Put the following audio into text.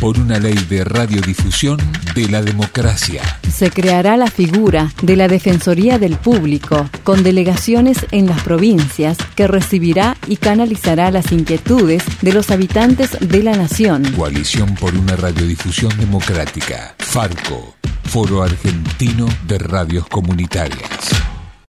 por una ley de radiodifusión de la democracia. Se creará la figura de la Defensoría del Público, con delegaciones en las provincias, que recibirá y canalizará las inquietudes de los habitantes de la nación. Coalición por una radiodifusión democrática. Farco, Foro Argentino de Radios Comunitarias.